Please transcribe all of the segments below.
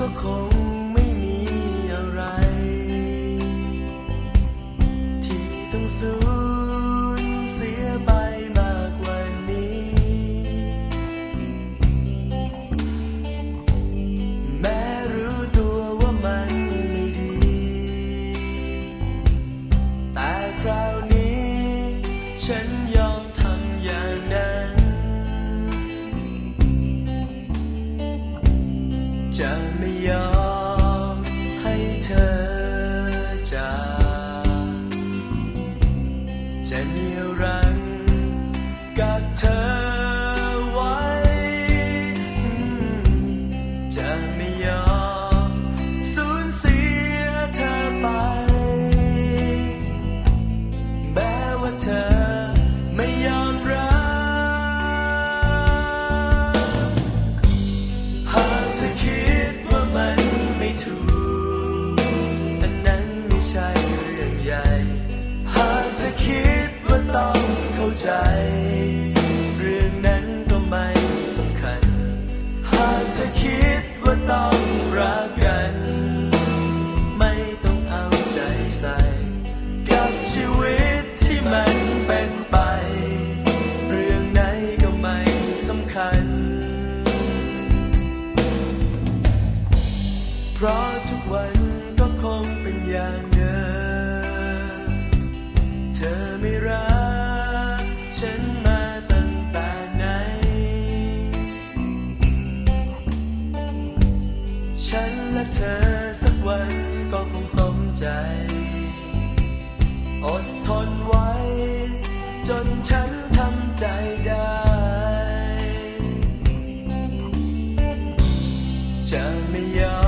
ก็คงไม่มีอะไร ที่ต้องสู จะเหนี่ยวรั้ ใจ เรื่องนั้นก็ไม่สำคัญ หากเธอคิดว่าต้องรักกัน ไม่ต้องเอาใจใส่ กับชีวิตที่มันเป็นไป เรื่องไหนก็ไม่สำคัญ เพราะทุกวัน อดทนไว้ จนฉันทำใจได้ จะไม่ยอม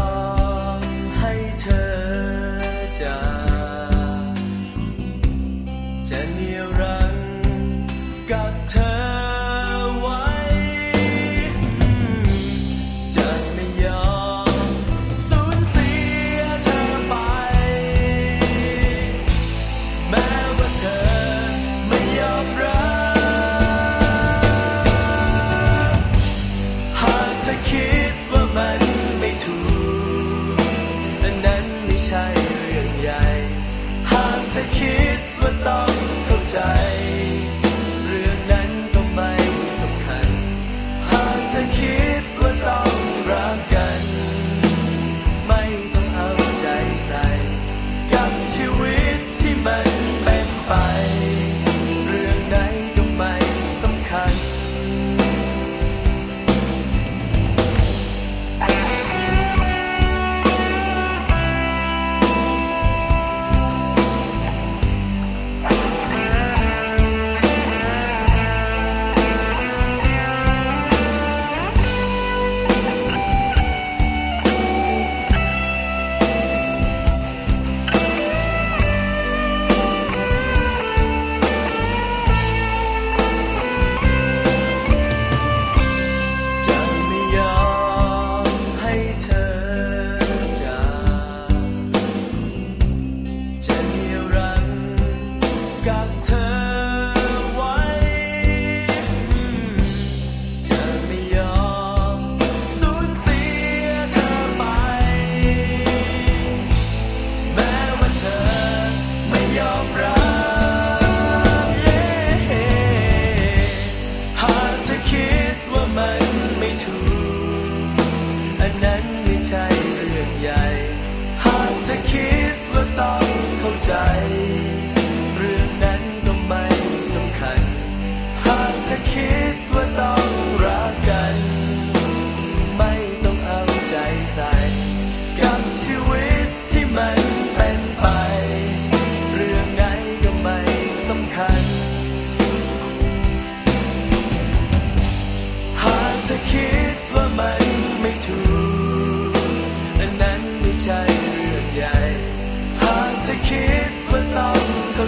a kid, but all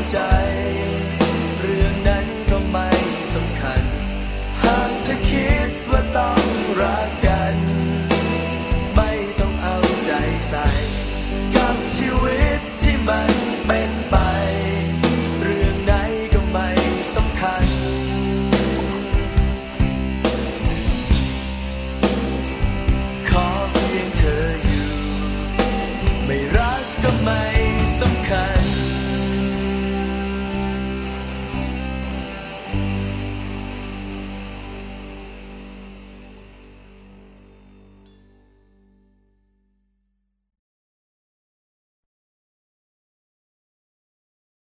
time.